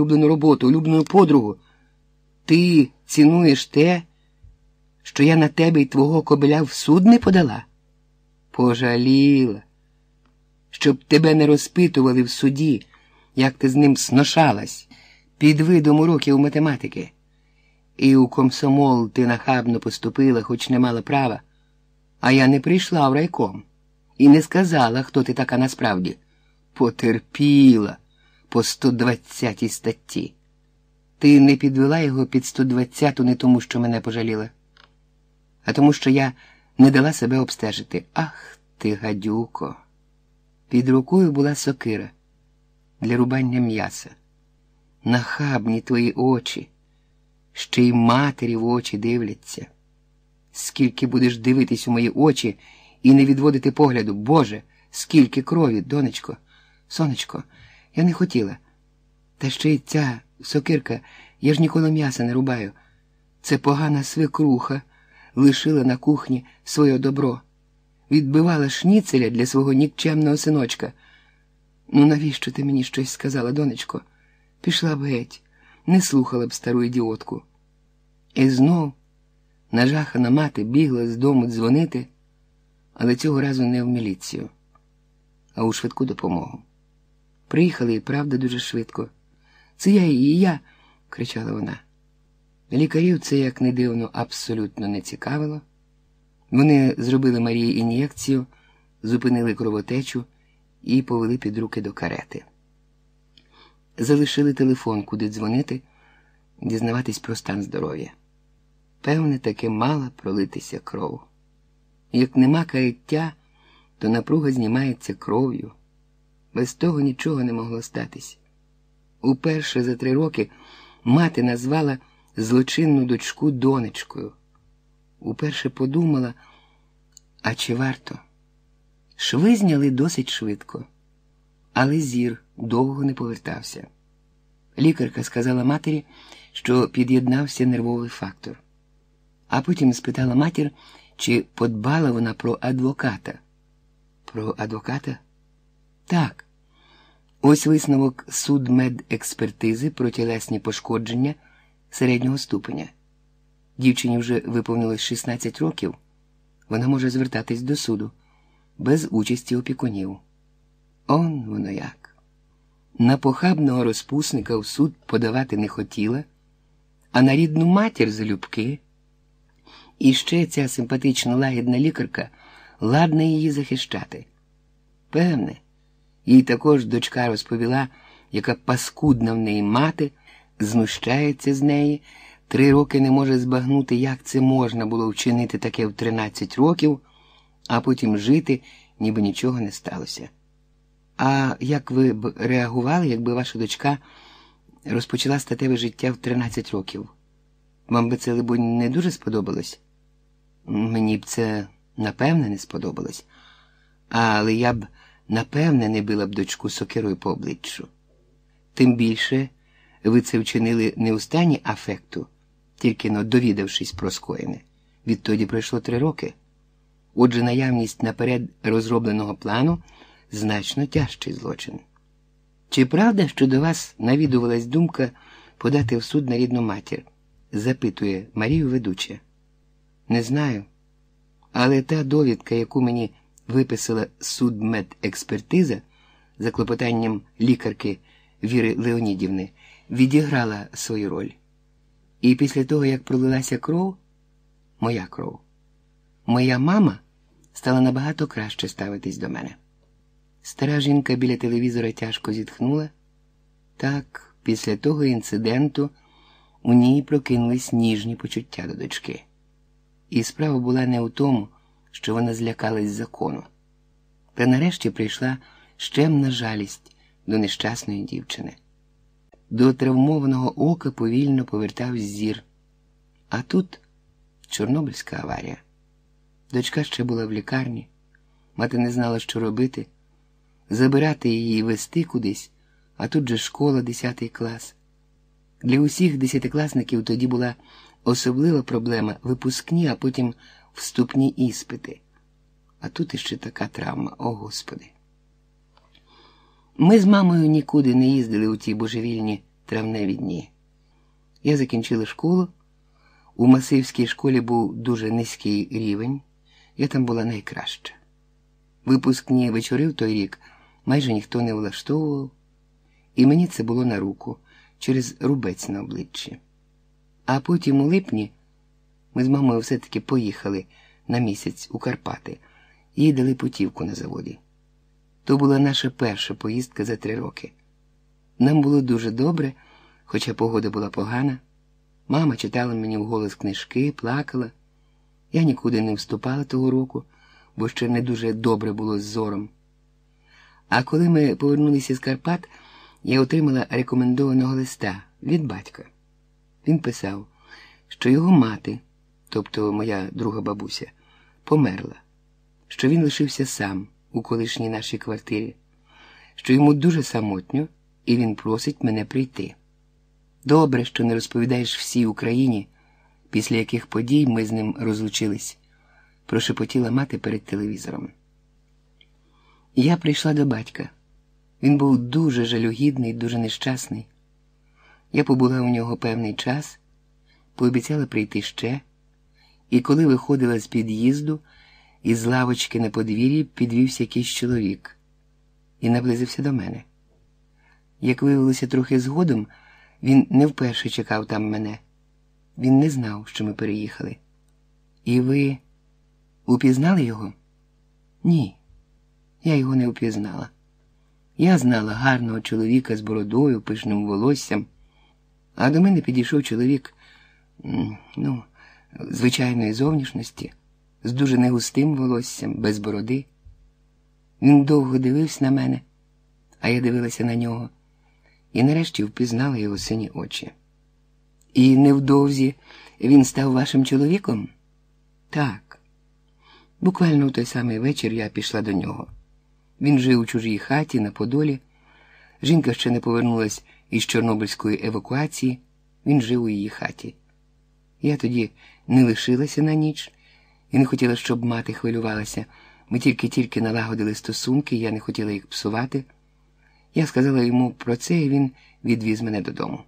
улюблену роботу, улюблену подругу. Ти цінуєш те, що я на тебе і твого кобеля в суд не подала? Пожаліла, щоб тебе не розпитували в суді, як ти з ним сношалась під видом уроків математики. І у комсомол ти нахабно поступила, хоч не мала права, а я не прийшла в райком і не сказала, хто ти така насправді. Потерпіла по 120 статті. Ти не підвела його під 120 не тому, що мене пожаліла, а тому, що я не дала себе обстежити. Ах ти, гадюко. Під рукою була сокира для рубання м'яса. Нахабні твої очі, ще й матері в очі дивляться. Скільки будеш дивитись у мої очі і не відводити погляду, Боже, скільки крові, донечко, сонечко, я не хотіла. Та ще й ця сокирка, я ж ніколи м'яса не рубаю. Це погана свекруха лишила на кухні своє добро, відбивала шніцеля для свого нікчемного синочка. Ну, навіщо ти мені щось сказала, донечко? Пішла б геть, не слухала б стару ідіотку. І знов нажахана мати бігла з дому дзвонити, але цього разу не в міліцію, а у швидку допомогу. Приїхали і правда дуже швидко. Це я і я, кричала вона. Лікарів це, як не дивно, абсолютно не цікавило. Вони зробили Марії ін'єкцію, зупинили кровотечу і повели під руки до карети. Залишили телефон, куди дзвонити, дізнаватись про стан здоров'я. Певне, таки мала пролитися кров. Як нема каяття, то напруга знімається кров'ю. Без того нічого не могло статись. Уперше за три роки мати назвала злочинну дочку донечкою. Уперше подумала, а чи варто? Шви зняли досить швидко, але зір довго не повертався. Лікарка сказала матері, що під'єднався нервовий фактор, а потім спитала матір, чи подбала вона про адвоката. Про адвоката? Так. Ось висновок судмедекспертизи про тілесні пошкодження середнього ступеня. Дівчині вже виповнилось 16 років. Вона може звертатись до суду без участі опікунів. Он воно як. На похабного розпусника в суд подавати не хотіла, а на рідну матір залюбки. І ще ця симпатична лагідна лікарка ладна її захищати. Певне, їй також дочка розповіла, яка паскудна в неї мати, знущається з неї, три роки не може збагнути, як це можна було вчинити таке в 13 років, а потім жити, ніби нічого не сталося. А як ви б реагували, якби ваша дочка розпочала статеве життя в 13 років? Вам би це, либонь, не дуже сподобалось? Мені б це напевне не сподобалось, але я б напевне не била б дочку сокирою по обличчю. Тим більше ви це вчинили не у стані афекту, тільки но довідавшись про скоєне. Відтоді пройшло три роки. Отже, наявність наперед розробленого плану значно тяжчий злочин. Чи правда, що до вас навідувалась думка подати в суд на рідну матір? запитує Марію ведуча. Не знаю. Але та довідка, яку мені виписала судмедекспертиза за клопотанням лікарки Віри Леонідівни, відіграла свою роль. І після того, як пролилася кров, моя кров, моя мама стала набагато краще ставитись до мене. Стара жінка біля телевізора тяжко зітхнула. Так, після того інциденту у ній прокинулись ніжні почуття до дочки. І справа була не у тому, що вона злякалась закону. Та нарешті прийшла щемна жалість до нещасної дівчини. До травмованого ока повільно повертав зір. А тут Чорнобильська аварія. Дочка ще була в лікарні, мати не знала, що робити, забирати її і вести кудись, а тут же школа, 10 клас. Для усіх десятикласників тоді була особлива проблема випускні, а потім вступні іспити. А тут іще така травма, о Господи. Ми з мамою нікуди не їздили у ті божевільні травневі дні. Я закінчила школу. У Масивській школі був дуже низький рівень, я там була найкраща. Випускні вечори в той рік майже ніхто не влаштовував, і мені це було на руку через рубець на обличчі. А потім у липні ми з мамою все-таки поїхали на місяць у Карпати їй дали путівку на заводі. То була наша перша поїздка за три роки. Нам було дуже добре, хоча погода була погана. Мама читала мені вголос книжки, плакала. Я нікуди не вступала того року, бо ще не дуже добре було з зором. А коли ми повернулися з Карпат, я отримала рекомендованого листа від батька. Він писав, що його мати, тобто моя друга бабуся, померла, що він лишився сам у колишній нашій квартирі, що йому дуже самотньо, і він просить мене прийти. Добре, що не розповідаєш всій Україні, після яких подій ми з ним розлучились, прошепотіла мати перед телевізором. Я прийшла до батька. Він був дуже жалюгідний, дуже нещасний. Я побула у нього певний час, пообіцяла прийти ще, і коли виходила з під'їзду, із лавочки на подвір'ї підвівся якийсь чоловік і наблизився до мене. Як виявилося трохи згодом, він не вперше чекав там мене. Він не знав, що ми переїхали. І ви упізнали його? Ні, я його не упізнала. Я знала гарного чоловіка з бородою, пишним волоссям, а до мене підійшов чоловік, ну, звичайної зовнішності, з дуже негустим волоссям, без бороди. Він довго дивився на мене, а я дивилася на нього і нарешті впізнала його сині очі. І невдовзі він став вашим чоловіком? Так. Буквально в той самий вечір я пішла до нього. Він жив у чужій хаті на Подолі. Жінка ще не повернулась із Чорнобильської евакуації, він жив у її хаті. Я тоді не лишилася на ніч і не хотіла, щоб мати хвилювалася. Ми тільки-тільки налагодили стосунки, я не хотіла їх псувати. Я сказала йому про це, і він відвіз мене додому.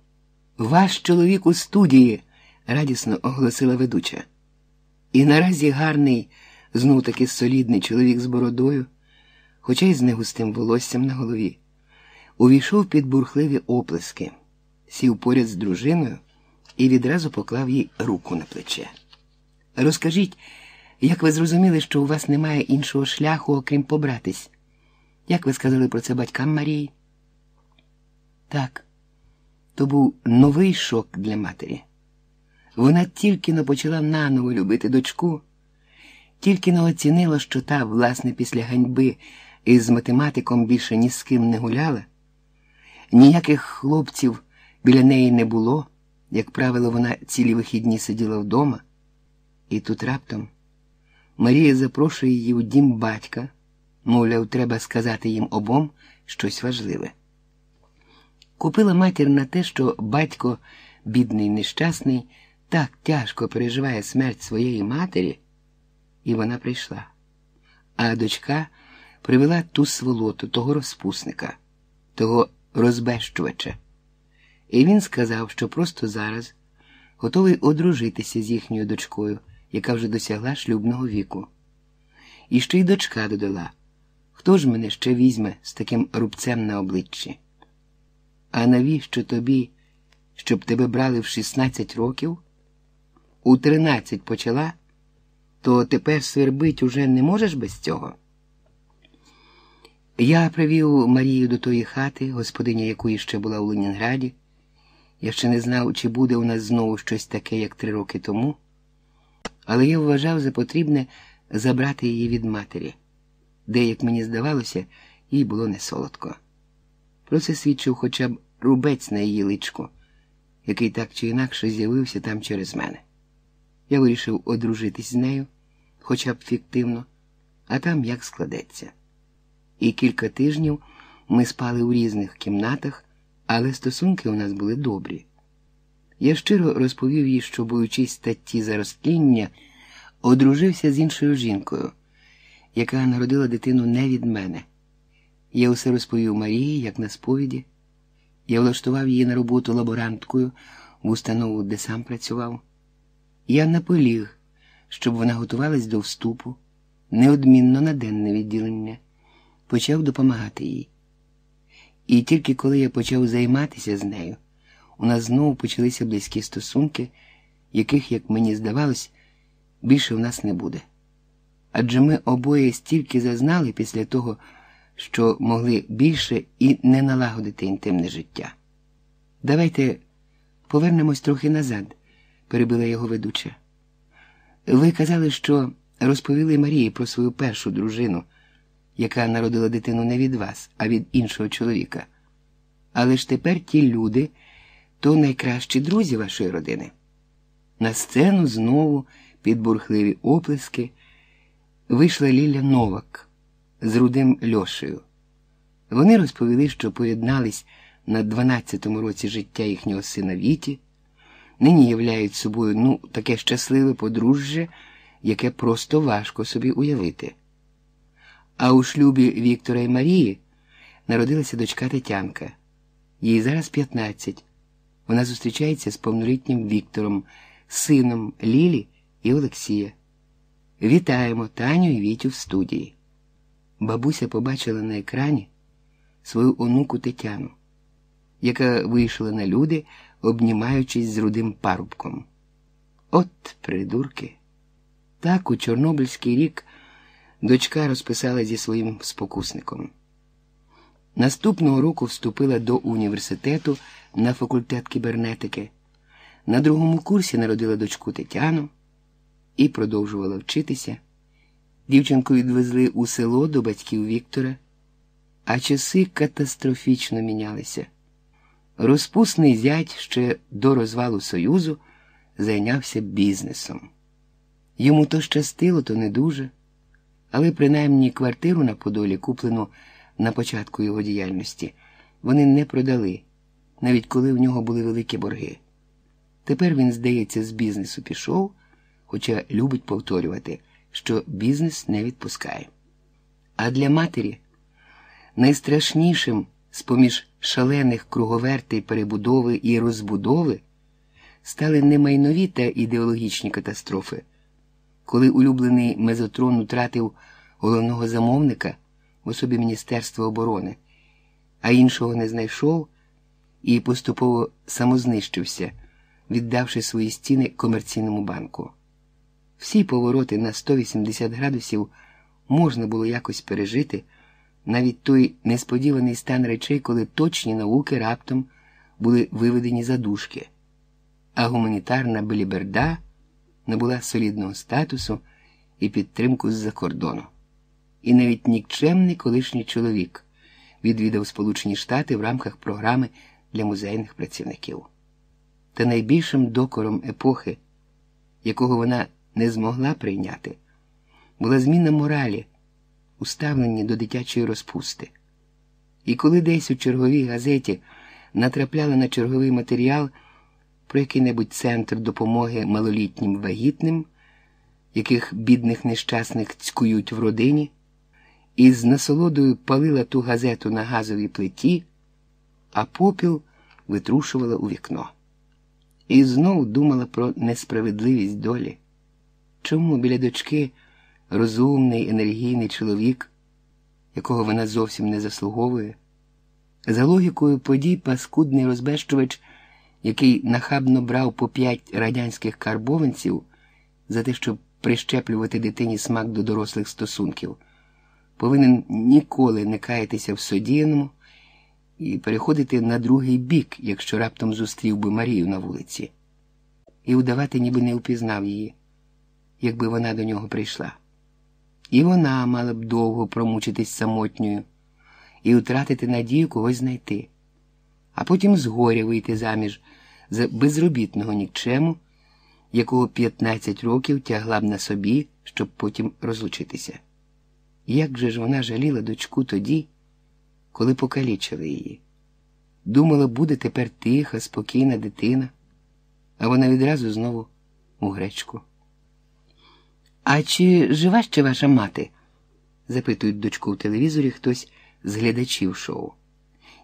Ваш чоловік у студії, радісно оголосила ведуча. І наразі гарний, знов таки солідний чоловік з бородою, хоча й з негустим волоссям на голові, увійшов під бурхливі оплески, сів поряд з дружиною і відразу поклав їй руку на плече. Розкажіть, як ви зрозуміли, що у вас немає іншого шляху, окрім побратись? Як ви сказали про це батькам Марії? Так, то був новий шок для матері. Вона тільки но почала наново любити дочку, тільки но оцінила, що та, власне, після ганьби із математиком більше ні з ким не гуляла, ніяких хлопців біля неї не було, як правило, вона цілі вихідні сиділа вдома, і тут раптом Марія запрошує її у дім батька, мовляв, треба сказати їм обом щось важливе. Купила матір на те, що батько, бідний, нещасний, так тяжко переживає смерть своєї матері, і вона прийшла. А дочка привела ту сволоту, того розпусника, того розбещувача. І він сказав, що просто зараз готовий одружитися з їхньою дочкою, яка вже досягла шлюбного віку. І ще й дочка додала хто ж мене ще візьме з таким рубцем на обличчі? А навіщо тобі, щоб тебе брали в 16 років? У 13 почала, то тепер свербить уже не можеш без цього? Я привів Марію до тої хати, господиня якої ще була у Ленінграді. Я ще не знав, чи буде у нас знову щось таке, як три роки тому, але я вважав за потрібне забрати її від матері, де, як мені здавалося, їй було не солодко. Про це свідчив хоча б рубець на її личку, який так чи інакше з'явився там через мене. Я вирішив одружитись з нею, хоча б фіктивно, а там як складеться. І кілька тижнів ми спали у різних кімнатах, але стосунки у нас були добрі. Я щиро розповів їй, що, боючись статті за розтління, одружився з іншою жінкою, яка народила дитину не від мене. Я усе розповів Марії, як на сповіді Я влаштував її на роботу лаборанткою в установу, де сам працював. Я наполіг, щоб вона готувалась до вступу, неодмінно на денне відділення, почав допомагати їй. І тільки коли я почав займатися з нею, у нас знову почалися близькі стосунки, яких, як мені здавалось, більше в нас не буде. Адже ми обоє стільки зазнали після того, що могли більше і не налагодити інтимне життя. Давайте повернемось трохи назад, перебила його ведуча. Ви казали, що розповіли Марії про свою першу дружину, яка народила дитину не від вас, а від іншого чоловіка. Але ж тепер ті люди то найкращі друзі вашої родини. На сцену знову під бурхливі оплески вийшла Ліля Новак з рудим Льошею. Вони розповіли, що поєднались на 12-му році життя їхнього сина Віті, нині являють собою ну, таке щасливе подружжя, яке просто важко собі уявити. А у шлюбі Віктора і Марії народилася дочка Тетянка. Їй зараз 15. Вона зустрічається з повнолітнім Віктором, сином Лілі і Олексія. Вітаємо Таню і Вітю в студії. Бабуся побачила на екрані свою онуку Тетяну, яка вийшла на люди, обнімаючись з рудим парубком. От придурки. Так у Чорнобильський рік дочка розписала зі своїм спокусником. Наступного року вступила до університету на факультет кібернетики. На другому курсі народила дочку Тетяну і продовжувала вчитися. Дівчинку відвезли у село до батьків Віктора, а часи катастрофічно мінялися. Розпусний зять ще до розвалу Союзу зайнявся бізнесом. Йому то щастило, то не дуже, але принаймні квартиру на Подолі, куплену на початку його діяльності, вони не продали, навіть коли в нього були великі борги. Тепер він, здається, з бізнесу пішов, хоча любить повторювати, що бізнес не відпускає. А для матері найстрашнішим з поміж шалених круговертей перебудови і розбудови стали не майнові та ідеологічні катастрофи, коли улюблений мезотрон утратив головного замовника в особі Міністерства оборони, а іншого не знайшов і поступово самознищився, віддавши свої стіни комерційному банку. Всі повороти на 180 градусів можна було якось пережити, навіть той несподіваний стан речей, коли точні науки раптом були виведені за дужки, а гуманітарна беліберда набула солідного статусу і підтримку з-за кордону. І навіть нікчемний колишній чоловік відвідав Сполучені Штати в рамках програми для музейних працівників. Та найбільшим докором епохи, якого вона не змогла прийняти, була зміна моралі, уставлені до дитячої розпусти. І коли десь у черговій газеті натрапляли на черговий матеріал про який-небудь центр допомоги малолітнім вагітним, яких бідних нещасних цькують в родині, і з насолодою палила ту газету на газовій плиті, а попіл витрушувала у вікно. І знову думала про несправедливість долі. Чому біля дочки розумний, енергійний чоловік, якого вона зовсім не заслуговує? За логікою подій паскудний розбещувач, який нахабно брав по п'ять радянських карбованців за те, щоб прищеплювати дитині смак до дорослих стосунків, повинен ніколи не каятися в содіяному і переходити на другий бік, якщо раптом зустрів би Марію на вулиці, і удавати, ніби не впізнав її якби вона до нього прийшла. І вона мала б довго промучитись самотньою і втратити надію когось знайти, а потім згоря вийти заміж за безробітного нікчему, якого 15 років тягла б на собі, щоб потім розлучитися. Як же ж вона жаліла дочку тоді, коли покалічили її? Думала, буде тепер тиха, спокійна дитина, а вона відразу знову у гречку. А чи жива ще ваша мати? запитують дочку в телевізорі хтось з глядачів шоу.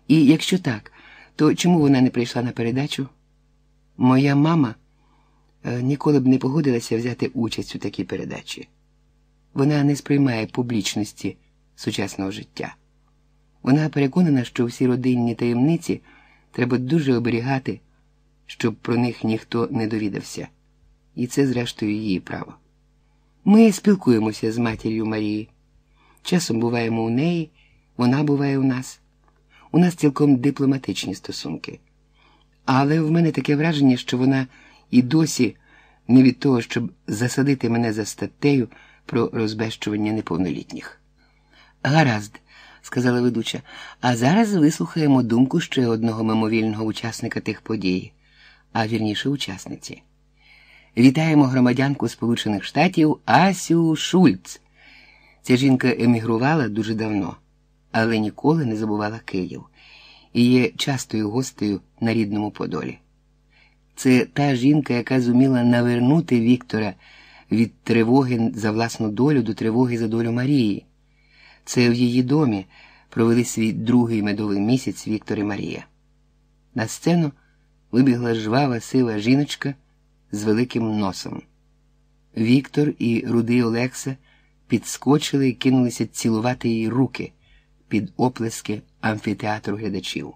І якщо так, То чому вона не прийшла на передачу? Моя мама е, ніколи б не погодилася взяти участь у такій передачі. Вона не сприймає публічності сучасного життя. Вона переконана, що всі родинні таємниці треба дуже оберігати, щоб про них ніхто не довідався. І це, зрештою, її право. Ми спілкуємося з матір'ю Марії. Часом буваємо у неї, вона буває у нас. У нас цілком дипломатичні стосунки. Але в мене таке враження, що вона і досі не від того, щоб засадити мене за статтею про розбещування неповнолітніх. Гаразд, сказала ведуча, а зараз вислухаємо думку ще одного мимовільного учасника тих подій, а вірніше учасниці. Вітаємо громадянку Сполучених Штатів Асю Шульц. Ця жінка емігрувала дуже давно, але ніколи не забувала Київ і є частою гостею на рідному Подолі. Це та жінка, яка зуміла навернути Віктора від тривоги за власну долю до тривоги за долю Марії. Це в її домі провели свій другий медовий місяць Віктор і Марія. На сцену вибігла жвава сива жіночка з великим носом. Віктор і рудий Олекса підскочили і кинулися цілувати їй руки під оплески амфітеатру глядачів.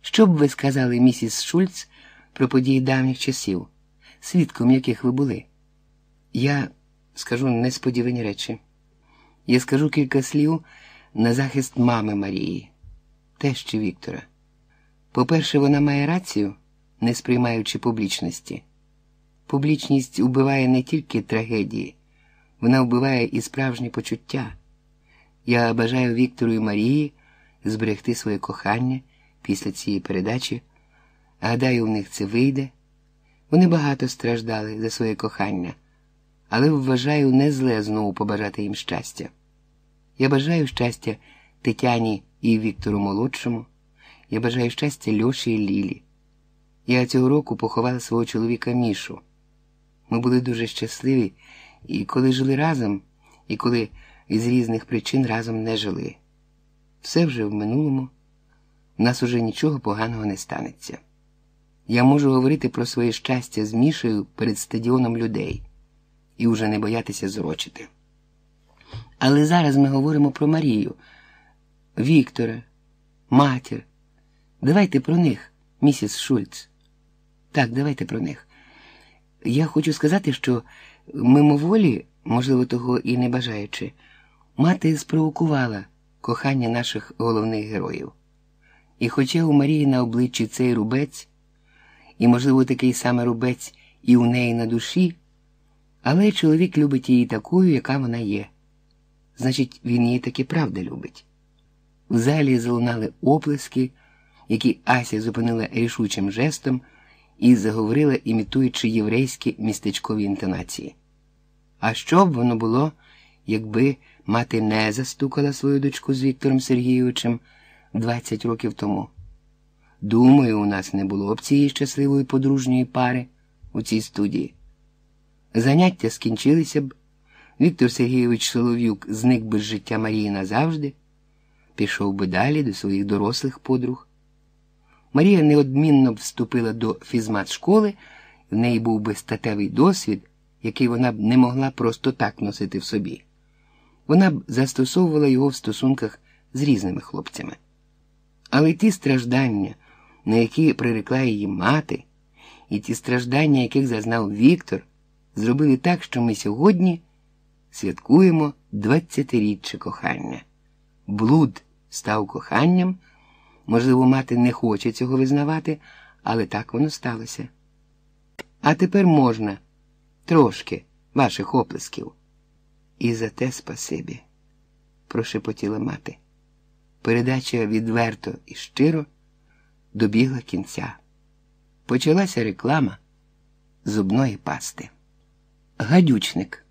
Що б ви сказали, місіс Шульц, про події давніх часів, свідком яких ви були? Я скажу несподівані речі. Я скажу кілька слів на захист мами Марії, тещі Віктора. По-перше, вона має рацію, не сприймаючи публічності. Публічність убиває не тільки трагедії, вона вбиває і справжні почуття. Я бажаю Віктору і Марії зберегти своє кохання після цієї передачі. Гадаю, у них це вийде. Вони багато страждали за своє кохання, але вважаю не зле знову побажати їм щастя. Я бажаю щастя Тетяні і Віктору Молодшому. Я бажаю щастя Льоші і Лілі. Я цього року поховала свого чоловіка Мішу. Ми були дуже щасливі і коли жили разом, і коли із різних причин разом не жили. Все вже в минулому, в нас уже нічого поганого не станеться. Я можу говорити про своє щастя з Мішею перед стадіоном людей і уже не боятися зрочити. Але зараз ми говоримо про Марію, Віктора, матір. Давайте про них, місіс Шульц. Так, давайте про них. Я хочу сказати, що мимоволі, можливо, того і не бажаючи, мати спровокувала кохання наших головних героїв. І хоча у Марії на обличчі цей рубець, і, можливо, такий самий рубець і у неї на душі, але чоловік любить її такою, яка вона є. Значить, він її таки правда любить. В залі залунали оплески, які Ася зупинила рішучим жестом і заговорила, імітуючи єврейські містечкові інтонації. А що б воно було, якби мати не застукала свою дочку з Віктором Сергійовичем 20 років тому? Думаю, у нас не було б цієї щасливої подружньої пари у цій студії. Заняття скінчилися б. Віктор Сергійович Солов'юк зник би з життя Марії назавжди, пішов би далі до своїх дорослих подруг. Марія неодмінно вступила до фізмат школи, в неї був би статевий досвід, який вона б не могла просто так носити в собі. Вона б застосовувала його в стосунках з різними хлопцями. Але ті страждання, на які прирекла її мати, і ті страждання, яких зазнав Віктор, зробили так, що ми сьогодні святкуємо 20-річчя кохання. Блуд став коханням. Можливо, мати не хоче цього визнавати, але так воно сталося. А тепер можна трошки ваших оплесків. І за те спасибі, прошепотіла мати. Передача відверто і щиро добігла кінця. Почалася реклама зубної пасти. Гадючник.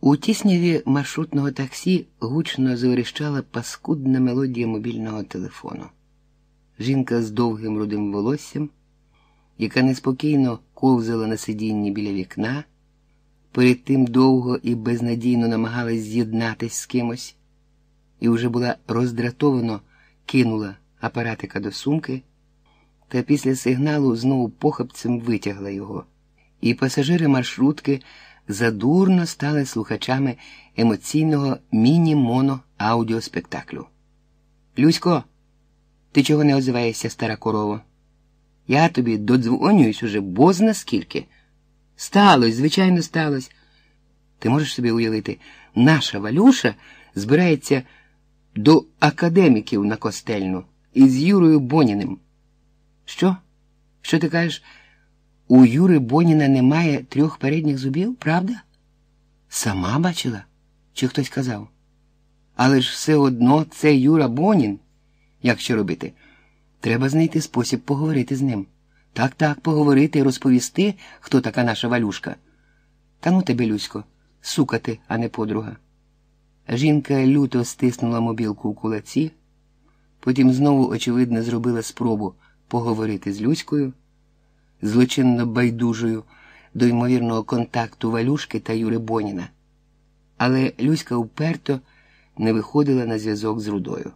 У тісняві маршрутного таксі гучно заверещала паскудна мелодія мобільного телефону. Жінка з довгим рудим волоссям, яка неспокійно ковзала на сидінні біля вікна, перед тим довго і безнадійно намагалась з'єднатись з кимось, і вже була роздратовано кинула апаратика до сумки. та після сигналу знову похапцем витягла його, і пасажири маршрутки задурно стали слухачами емоційного міні-моно аудіоспектаклю. Люсько, ти чого не озиваєшся, стара корова? Я тобі додзвонююсь уже бозна скільки. Сталось, звичайно, сталось. Ти можеш собі уявити, наша Валюша збирається до академіків на костельну із Юрою Боніним. Що? Що ти кажеш? У Юри Боніна немає трьох передніх зубів, правда? Сама бачила? Чи хтось казав? Але ж все одно це Юра Бонін. Як що робити? Треба знайти спосіб поговорити з ним. Так, так, поговорити і розповісти, хто така наша валюшка. Та ну тебе, Люсько, сука ти, а не подруга. Жінка люто стиснула мобілку у кулаці, потім знову, очевидно, зробила спробу поговорити з Люською, злочинно байдужою до ймовірного контакту Валюшки та Юри Боніна. Але Люська вперто не виходила на зв'язок з Рудою.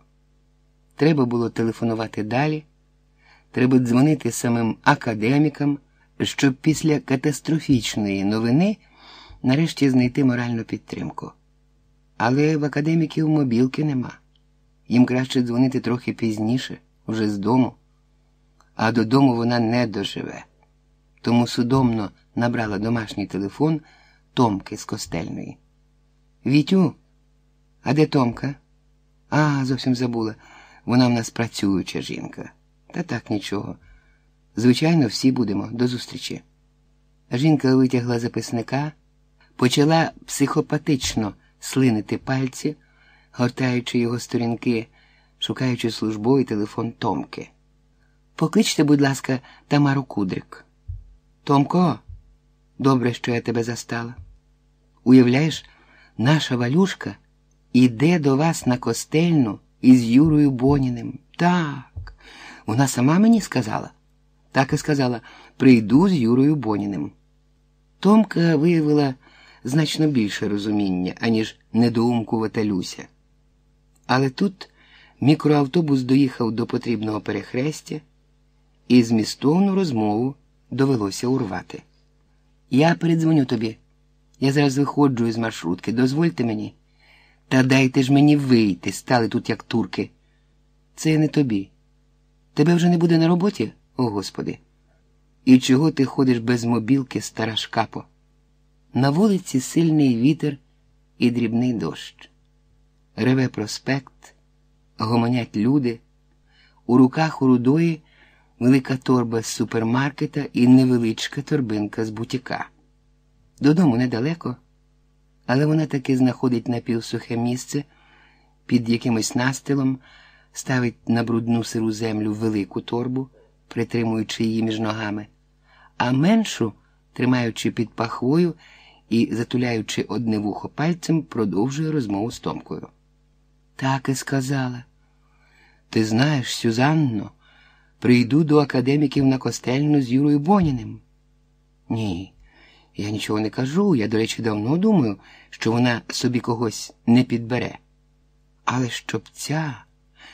Треба було телефонувати далі, треба дзвонити самим академікам, щоб після катастрофічної новини нарешті знайти моральну підтримку. Але в академіків мобілки нема. Їм краще дзвонити трохи пізніше, вже з дому, а додому вона не доживе. Тому судомно набрала домашній телефон Томки з костельної. Вітю, а де Томка? А, зовсім забула. Вона в нас працююча жінка. Та так нічого. Звичайно, всі будемо до зустрічі. Жінка витягла записника, почала психопатично слинити пальці, гортаючи його сторінки, шукаючи службовий телефон Томки. Покличте, будь ласка, Тамару Кудрик. Томко, добре, що я тебе застала. Уявляєш, наша валюшка іде до вас на костельну із Юрою Боніним. Так, вона сама мені сказала. Так і сказала прийду з Юрою Боніним. Томка виявила значно більше розуміння, аніж недоумкувата Люся. Але тут мікроавтобус доїхав до потрібного перехрестя, і змістовну розмову довелося урвати. Я передзвоню тобі. Я зараз виходжу із маршрутки. Дозвольте мені. Та дайте ж мені вийти, стали тут, як турки. Це не тобі. Тебе вже не буде на роботі, о Господи. І чого ти ходиш без мобілки, стара шкапо? На вулиці сильний вітер і дрібний дощ. Реве проспект, гомонять люди, у руках у рудої велика торба з супермаркета і невеличка торбинка з бутіка. Додому недалеко, але вона таки знаходить напівсухе місце під якимось настилом, ставить на брудну сиру землю велику торбу, притримуючи її між ногами, а меншу, тримаючи під пахвою і, затуляючи одне вухо пальцем, продовжує розмову з Томкою. Так і сказала. Ти знаєш, Сюзанно, прийду до академіків на костельну з Юрою Боніним. Ні, я нічого не кажу. Я, до речі, давно думаю, що вона собі когось не підбере. Але щоб ця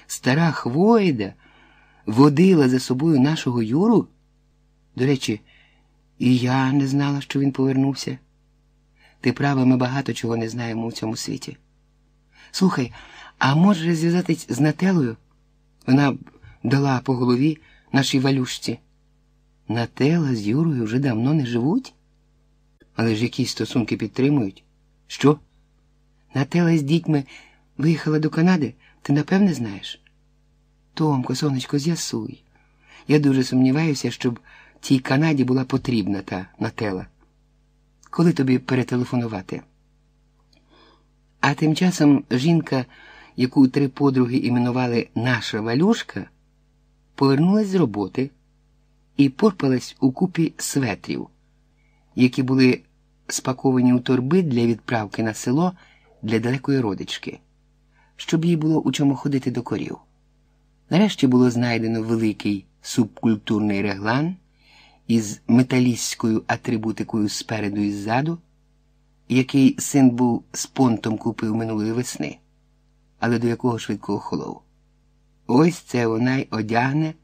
стара хвойда водила за собою нашого Юру, до речі, і я не знала, що він повернувся. Ти права, ми багато чого не знаємо у цьому світі. Слухай, а може зв'язатись з Нателою? Вона б дала по голові нашій валюшці. Нателла з Юрою вже давно не живуть, але ж якісь стосунки підтримують. Що? Нателла з дітьми виїхала до Канади, ти напевне знаєш? Томко, сонечко, з'ясуй. Я дуже сумніваюся, щоб тій Канаді була потрібна та Нателла. Коли тобі перетелефонувати? А тим часом жінка, яку три подруги іменували наша валюшка, повернулась з роботи і порпалась у купі светрів, які були спаковані у торби для відправки на село для далекої родички, щоб їй було у чому ходити до корів. Нарешті було знайдено великий субкультурний реглан із металістською атрибутикою спереду і ззаду, який син був з понтом купив минулої весни, але до якого швидко охолов. Ось це вона й одягне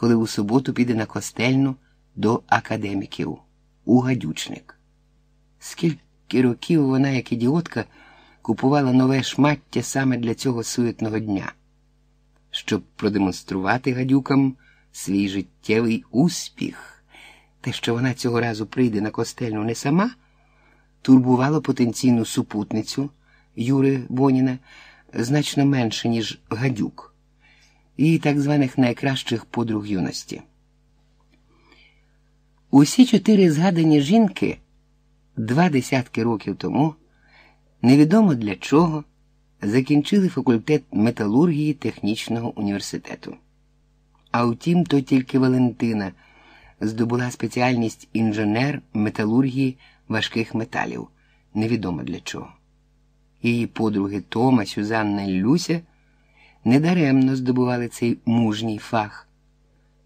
коли у суботу піде на костельну до академіків у гадючник. Скільки років вона, як ідіотка, купувала нове шмаття саме для цього суетного дня, щоб продемонструвати гадюкам свій життєвий успіх. Те, що вона цього разу прийде на костельну не сама, турбувало потенційну супутницю Юри Боніна значно менше, ніж гадюк, і так званих найкращих подруг юності. Усі чотири згадані жінки два десятки років тому, невідомо для чого, закінчили факультет металургії технічного університету. А втім, то тільки Валентина здобула спеціальність інженер металургії важких металів, невідомо для чого. Її подруги Тома, Сюзанна і Люся недаремно здобували цей мужній фах.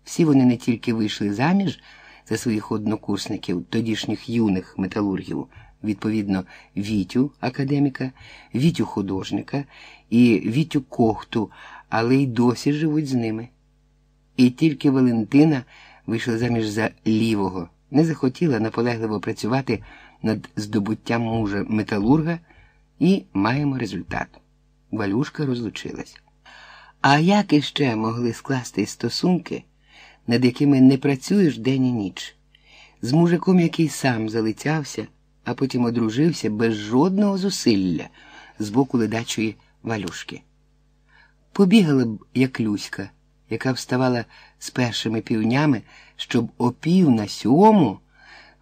Всі вони не тільки вийшли заміж за своїх однокурсників, тодішніх юних металургів, відповідно, Вітю академіка, Вітю художника і Вітю Кохту, але й досі живуть з ними. І тільки Валентина вийшла заміж за лівого, не захотіла наполегливо працювати над здобуттям мужа металурга, і маємо результат. Валюшка розлучилась. А як іще могли скласти стосунки, над якими не працюєш день і ніч, з мужиком, який сам залицявся, а потім одружився без жодного зусилля з боку ледачої валюшки? Побігала б, як Люська, яка вставала з першими півнями, щоб о пів на сьому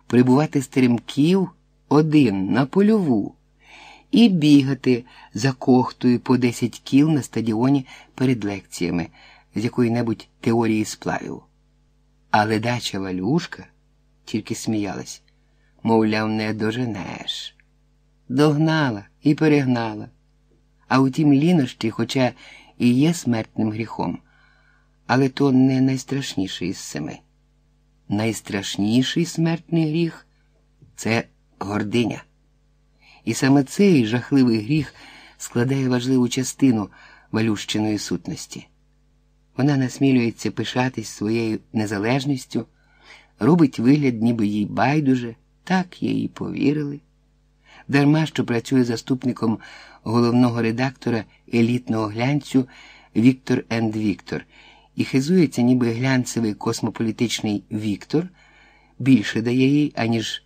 прибувати з теремків один на польову і бігати за кохтою по 10 кіл на стадіоні перед лекціями з якої-небудь теорії сплавів. Але дача Валюшка тільки сміялась, мовляв, не доженеш. Догнала і перегнала. А утім, лінощі, хоча і є смертним гріхом, але то не найстрашніший із семи. Найстрашніший смертний гріх це гординя. І саме цей жахливий гріх складає важливу частину валющиної сутності. Вона насмілюється пишатись своєю незалежністю, робить вигляд, ніби їй байдуже, так їй повірили. Дарма що працює заступником головного редактора елітного глянцю Віктор енд Віктор і хизується, ніби глянцевий космополітичний Віктор більше дає їй, аніж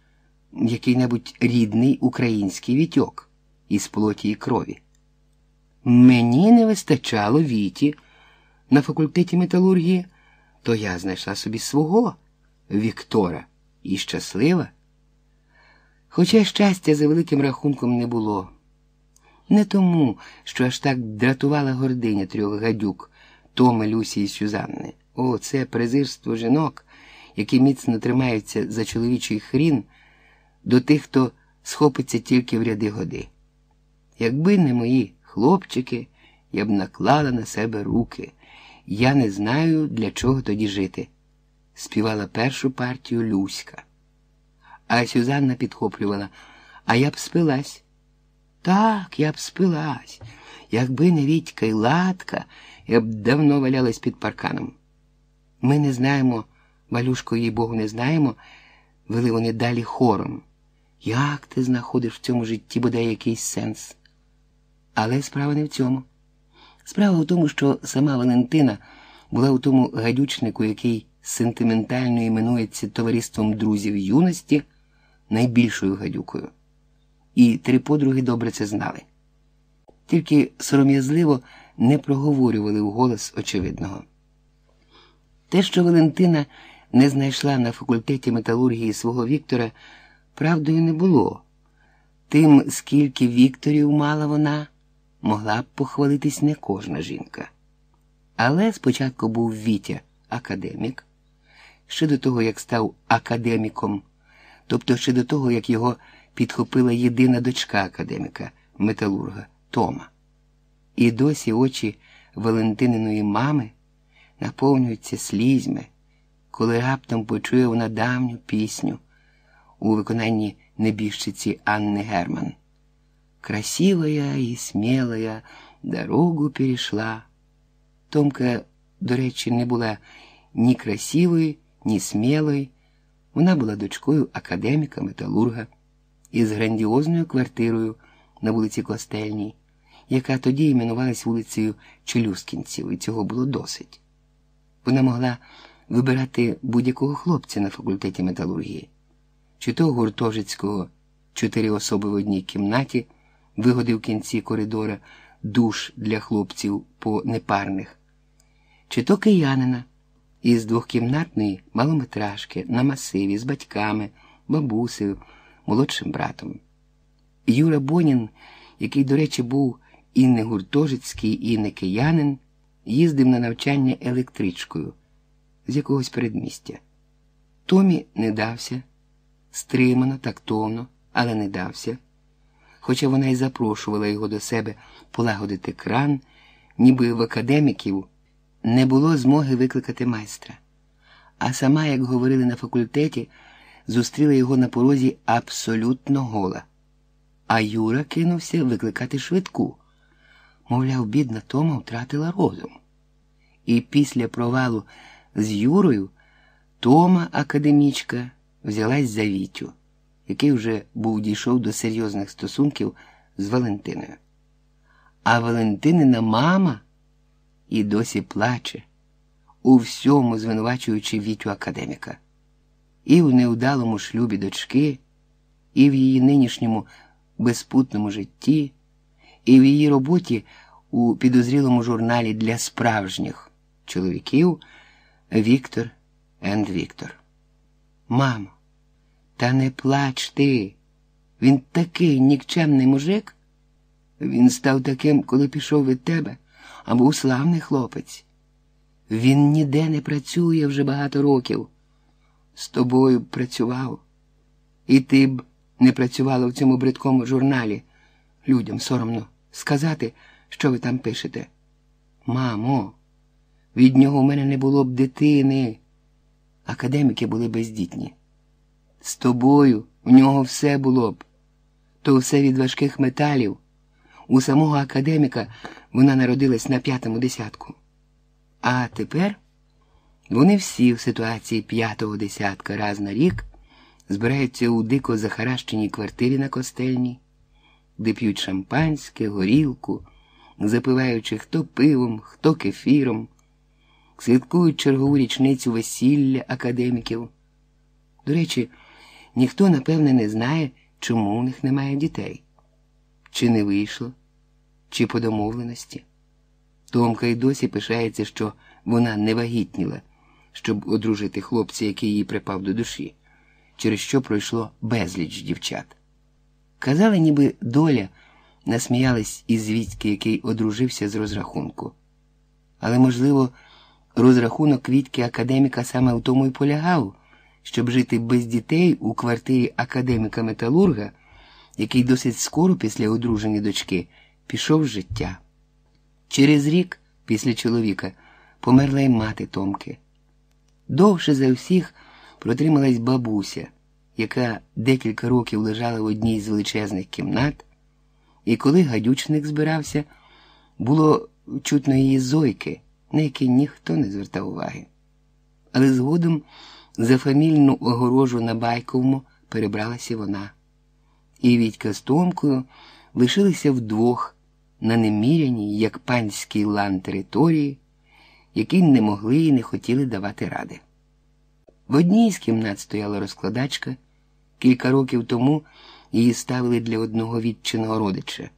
який-небудь рідний український вітьок із плоті і крові. Мені не вистачало віті на факультеті металургії, то я знайшла собі свого Віктора і щаслива. Хоча щастя за великим рахунком не було. Не тому, що аж так дратувала гординя трьох гадюк Томи, Люсі і Сюзанни. О, це презирство жінок, які міцно тримаються за чоловічий хрін до тих, хто схопиться тільки в ряди годи. Якби не мої хлопчики, я б наклала на себе руки. Я не знаю, для чого тоді жити, співала першу партію Люська. А Сюзанна підхоплювала, а я б спилась. Так, я б спилась. Якби не Вітька й латка, я б давно валялась під парканом. Ми не знаємо, Валюшко, їй Богу, не знаємо, вели вони далі хором. Як ти знаходиш в цьому житті бодай якийсь сенс? Але справа не в цьому. Справа в тому, що сама Валентина була у тому гадючнику, який сентиментально іменується товариством друзів юності, найбільшою гадюкою. І три подруги добре це знали. Тільки сором'язливо не проговорювали у голос очевидного. Те, що Валентина не знайшла на факультеті металургії свого Віктора, правдою не було. Тим, скільки Вікторів мала вона могла б похвалитись не кожна жінка. Але спочатку був Вітя академік, ще до того, як став академіком, тобто ще до того, як його підхопила єдина дочка академіка, металурга Тома. І досі очі Валентининої мами наповнюються слізьми, коли раптом почує вона давню пісню у виконанні небіжчиці Анни Герман. Красивая і смелая дорогу перейшла. Томка, до речі, не була ні красивої, ні смілої. Вона була дочкою академіка металурга із грандіозною квартирою на вулиці Костельній, яка тоді іменувалась вулицею Челюскінців, і цього було досить. Вона могла вибирати будь-якого хлопця на факультеті металургії, чи то гуртожицького чотири особи в одній кімнаті, вигодив в кінці коридора душ для хлопців по непарних, чи то киянина із двохкімнатної малометражки на масиві з батьками, бабусею, молодшим братом. Юра Бонін, який, до речі, був і не гуртожицький, і не киянин, їздив на навчання електричкою з якогось передмістя. Томі не дався, стримано, тактовно, але не дався, хоча вона й запрошувала його до себе полагодити кран, ніби в академіків не було змоги викликати майстра. А сама, як говорили на факультеті, зустріла його на порозі абсолютно гола. А Юра кинувся викликати швидку. Мовляв, бідна Тома втратила розум. І після провалу з Юрою Тома академічка взялась за Вітю, який вже був дійшов до серйозних стосунків з Валентиною. А Валентинина мама і досі плаче, у всьому звинувачуючи Вітю академіка. І в неудалому шлюбі дочки, і в її нинішньому безпутному житті, і в її роботі у підозрілому журналі для справжніх чоловіків Віктор енд Віктор. Мамо, та не плач ти. Він такий нікчемний мужик. Він став таким, коли пішов від тебе, а був славний хлопець. Він ніде не працює вже багато років. З тобою б працював, і ти б не працювала в цьому бридкому журналі. Людям соромно сказати, що ви там пишете. Мамо, від нього в мене не було б дитини. Академіки були бездітні. З тобою в нього все було б. То все від важких металів. У самого академіка вона народилась на п'ятому десятку. А тепер вони всі в ситуації п'ятого десятка раз на рік збираються у дико захаращеній квартирі на костельні, де п'ють шампанське, горілку, запиваючи хто пивом, хто кефіром, святкують чергову річницю весілля академіків. До речі, ніхто, напевне, не знає, чому у них немає дітей, чи не вийшло, чи по домовленості. Томка й досі пишається, що вона не вагітніла, щоб одружити хлопця, який їй припав до душі, через що пройшло безліч дівчат. Казали, ніби доля насміялась із Вітьки, який одружився з розрахунку. Але, можливо, розрахунок квітки академіка саме в тому й полягав, щоб жити без дітей у квартирі академіка металурга, який досить скоро після одруження дочки пішов з життя. Через рік після чоловіка померла й мати Томки. Довше за всіх протрималась бабуся, яка декілька років лежала в одній з величезних кімнат, і коли гадючник збирався, було чутно її зойки, на які ніхто не звертав уваги. Але згодом за фамільну огорожу на Байковому перебралася вона, і Вітька з Томкою лишилися вдвох на неміряній, як панський лан території, який не могли і не хотіли давати ради. В одній з кімнат стояла розкладачка. Кілька років тому її ставили для одного відчиного родича,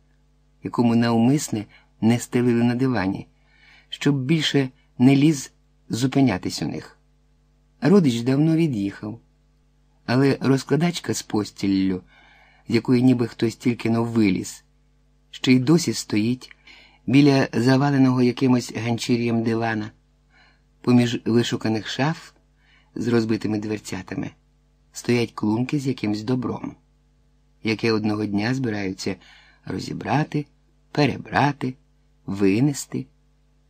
якому навмисне не стелили на дивані, щоб більше не ліз зупинятись у них. Родич давно від'їхав, але розкладачка з постіллю, якої ніби хтось тільки но виліз, ще й досі стоїть біля заваленого якимось ганчір'ям дивана, поміж вишуканих шаф з розбитими дверцятами стоять клунки з якимсь добром, яке одного дня збираються розібрати, перебрати, винести,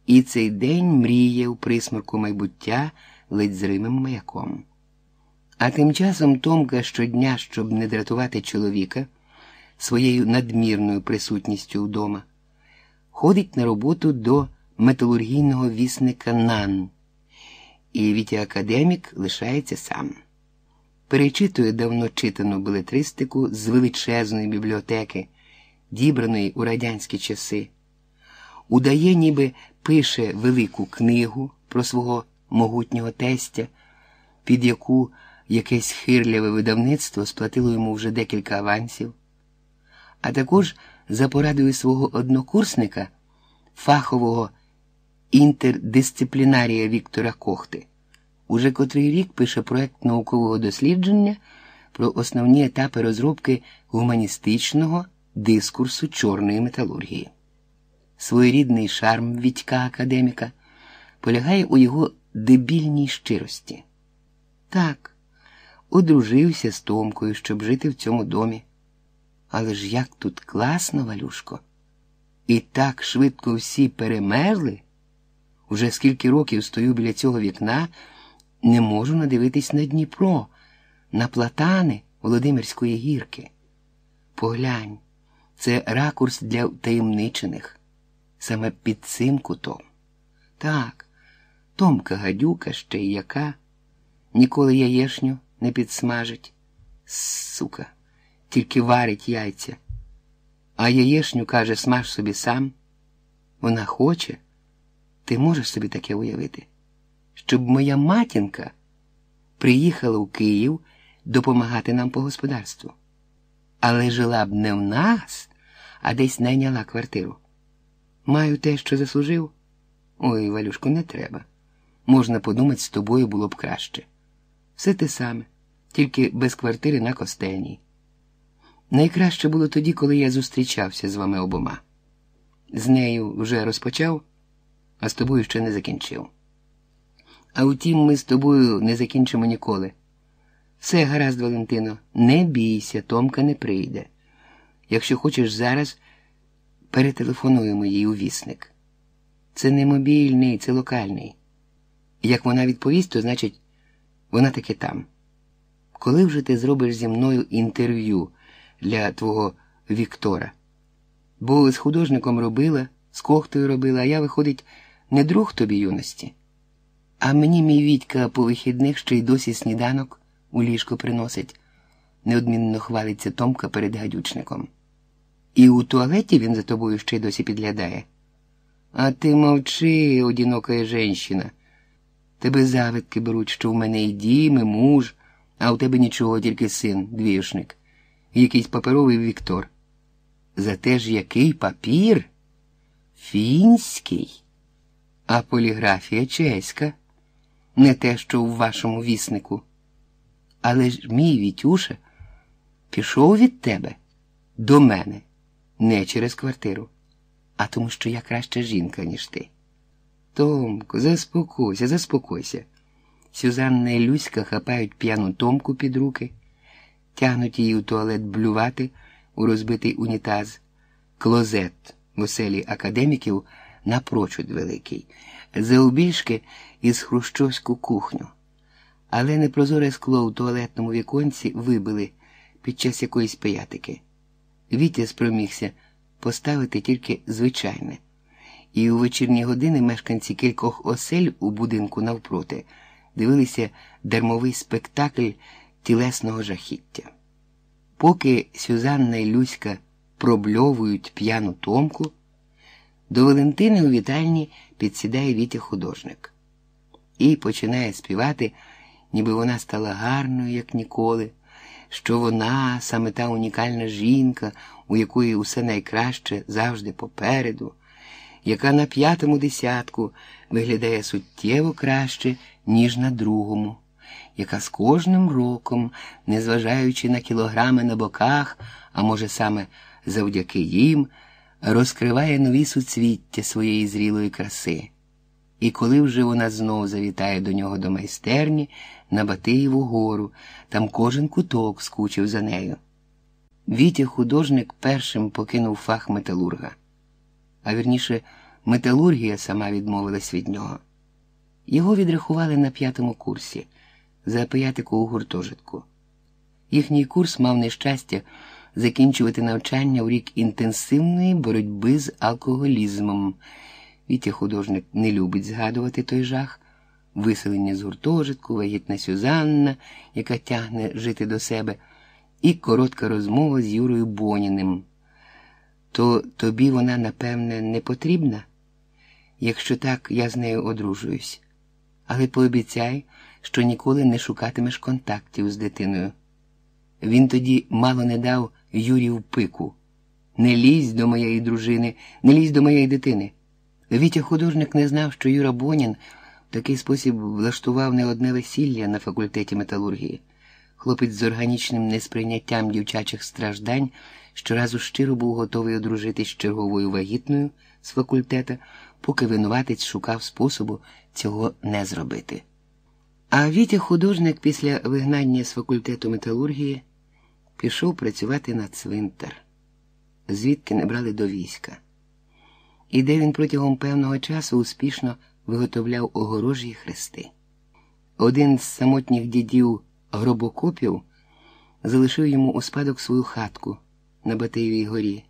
і цей день мріє у присморку майбуття ледь зримим маяком. А тим часом Томка щодня, щоб не дратувати чоловіка своєю надмірною присутністю вдома, ходить на роботу до металургійного вісника Нан і Вітя академік лишається сам. Перечитує давно читану белетристику з величезної бібліотеки, дібраної у радянські часи, удає, ніби пише велику книгу про свого могутнього тестя, під яку якесь хирляве видавництво сплатило йому вже декілька авансів, а також за порадою свого однокурсника, фахового інтердисциплінарія Віктора Кохти. Уже котрий рік пише проект наукового дослідження про основні етапи розробки гуманістичного дискурсу чорної металургії. Своєрідний шарм Вітька академіка полягає у його дебільній щирості. Так, одружився з Томкою, щоб жити в цьому домі. Але ж як тут класно, Валюшко, і так швидко всі перемерли. Уже скільки років стою біля цього вікна, не можу надивитись на Дніпро, на платани Володимирської гірки. Поглянь, це ракурс для таємничених, саме під цим кутом. Так, Томка гадюка ще й яка, ніколи яєшню не підсмажить. Сука, тільки варить яйця. А яєшню каже, смаж собі сам. Вона хоче. Ти можеш собі таке уявити, щоб моя матінка приїхала у Київ допомагати нам по господарству, але жила б не в нас, а десь найняла квартиру. Маю те, що заслужив. Ой, Валюшку, не треба. Можна подумати, з тобою було б краще. Все те саме, тільки без квартири на костельній. Найкраще було тоді, коли я зустрічався з вами обома. З нею вже розпочав а з тобою ще не закінчив. А втім, ми з тобою не закінчимо ніколи. Все гаразд, Валентино, не бійся, Томка не прийде. Якщо хочеш зараз, перетелефонуємо їй у вісник. Це не мобільний, це локальний. Як вона відповість, то значить, вона таки там. Коли вже ти зробиш зі мною інтерв'ю для твого Віктора? Бо з художником робила, з кохтою робила, а я, виходить, не друг тобі юності. А мені мій Вітька по вихідних ще й досі сніданок у ліжко приносить, неодмінно хвалиться Томка перед гадючником. І у туалеті він за тобою ще й досі підглядає. А ти мовчи, одінока женщина. Тебе завидки беруть, що в мене і дім, і муж, а у тебе нічого, тільки син, двішник, якийсь паперовий Віктор. Зате ж який папір? Фінський. А поліграфія чеська, не те, що в вашому віснику. Але ж мій Вітюша пішов від тебе до мене не через квартиру, а тому, що я краща жінка, ніж ти. Томко, заспокойся, заспокойся. Сюзанна і Люська хапають п'яну Томку під руки, тягнуть її у туалет блювати у розбитий унітаз, клозет в оселі академіків напрочуд великий, заобільшки із хрущовську кухню. Але непрозоре скло у туалетному віконці вибили під час якоїсь пиятики. Вітя спромігся поставити тільки звичайне, і у вечірні години мешканці кількох осель у будинку навпроти дивилися дармовий спектакль тілесного жахіття. Поки Сюзанна і Люська пробльовують п'яну томку. До Валентини у вітальні підсідає Вітя художник і починає співати, ніби вона стала гарною, як ніколи, що вона саме та унікальна жінка, у якої усе найкраще завжди попереду, яка на п'ятому десятку виглядає суттєво краще, ніж на другому, яка з кожним роком, незважаючи на кілограми на боках, а може саме завдяки їм розкриває нові суцвіття своєї зрілої краси. І коли вже вона знов завітає до нього до майстерні на Батиєву гору, там кожен куток скучив за нею. Вітя художник першим покинув фах металурга, а вірніше, металургія сама відмовилась від нього. Його відрахували на п'ятому курсі за пиятику у гуртожитку. Їхній курс мав нещастя закінчувати навчання у рік інтенсивної боротьби з алкоголізмом. Вітя художник не любить згадувати той жах, виселення з гуртожитку, вагітна Сюзанна, яка тягне жити до себе, і коротка розмова з Юрою Боніним. То тобі вона, напевне, не потрібна? Якщо так, я з нею одружуюсь. Але пообіцяй, що ніколи не шукатимеш контактів з дитиною. Він тоді мало не дав Юрію пику. Не лізь до моєї дружини, не лізь до моєї дитини. Вітя художник не знав, що Юра Бонін в такий спосіб влаштував не одне весілля на факультеті металургії. Хлопець з органічним несприйняттям дівчачих страждань щоразу щиро був готовий одружитись з черговою вагітною з факультета, поки винуватець шукав способу цього не зробити. А Вітя художник після вигнання з факультету металургії пішов працювати на цвинтар, звідки не брали до війська, і де він протягом певного часу успішно виготовляв огорожі хрести. Один з самотніх дідів гробокопів залишив йому у спадок свою хатку на Батиєвій горі,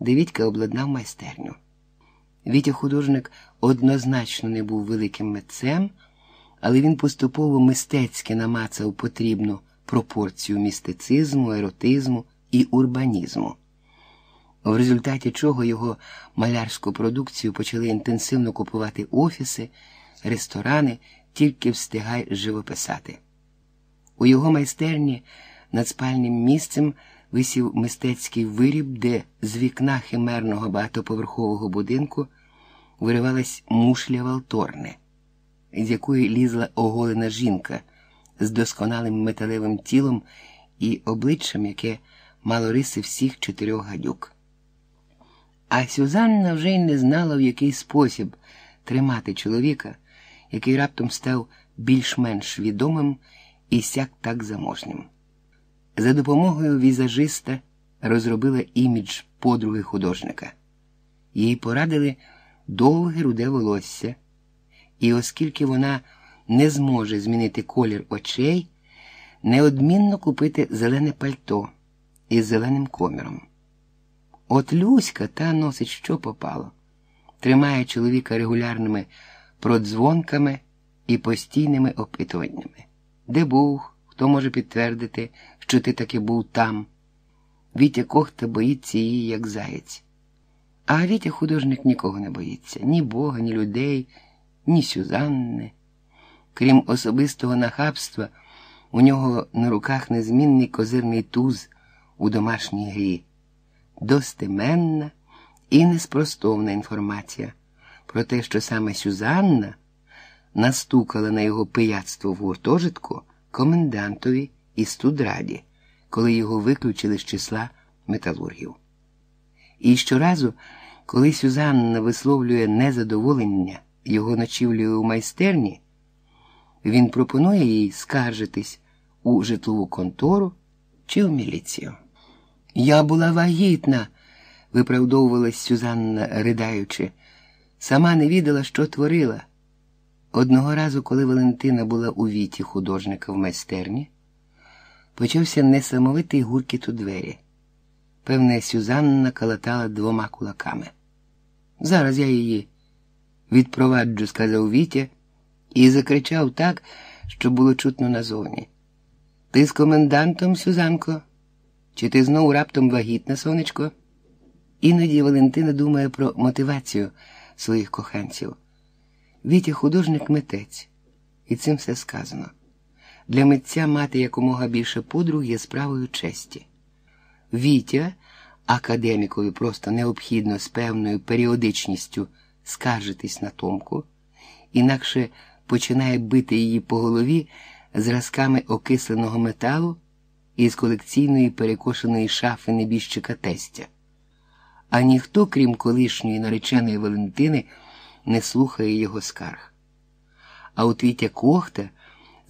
де обладнав майстерню. Вітя художник однозначно не був великим митцем, але він поступово мистецьки намацав потрібну пропорцію містицизму, еротизму і урбанізму, в результаті чого його малярську продукцію почали інтенсивно купувати офіси, ресторани, тільки встигай живописати. У його майстерні над спальним місцем висів мистецький виріб, де з вікна химерного багатоповерхового будинку виривалась мушля валторни, з якої лізла оголена жінка з досконалим металевим тілом і обличчям, яке мало риси всіх чотирьох гадюк. А Сюзанна вже й не знала, в який спосіб тримати чоловіка, який раптом став більш-менш відомим і сяк так заможнім. За допомогою візажиста розробила імідж подруги художника. Їй порадили довге руде волосся, і оскільки вона не зможе змінити колір очей, неодмінно купити зелене пальто із зеленим коміром. От Люська та носить що попало, тримає чоловіка регулярними продзвонками і постійними опитуваннями. Де був, хто може підтвердити, що ти таки був там? Вітя Кохта боїться її, як заєць. А Вітя художник нікого не боїться ні Бога, ні людей, ні Сюзанни. Крім особистого нахабства, у нього на руках незмінний козирний туз у домашній грі, достеменна і неспростовна інформація про те, що саме Сюзанна настукала на його пияцтво в гуртожитку комендантові і студраді, коли його виключили з числа металургів. І щоразу, коли Сюзанна висловлює незадоволення його ночівлею у майстерні, він пропонує їй скаржитись у житлову контору чи в міліцію. Я була вагітна, виправдовувалась Сюзанна, ридаючи, сама не відала, що творила. Одного разу, коли Валентина була у віті художника в майстерні, почався несамовитий гуркіт у двері. Певне, Сюзанна калатала двома кулаками. Зараз я її відпроваджу, сказав Вітя, і закричав так, що було чутно назовні. Ти з комендантом, Сюзанко? Чи ти знову раптом вагітна, сонечко? Іноді Валентина думає про мотивацію своїх коханців. Вітя художник митець, і цим все сказано. Для митця мати якомога більше подруг є справою честі. Вітя, академікові просто необхідно з певною періодичністю скаржитись на Томку, інакше починає бити її по голові зразками окисленого металу із колекційної перекошеної шафи небіжчика тестя. А ніхто, крім колишньої нареченої Валентини, не слухає його скарг. А от Вітя Кохта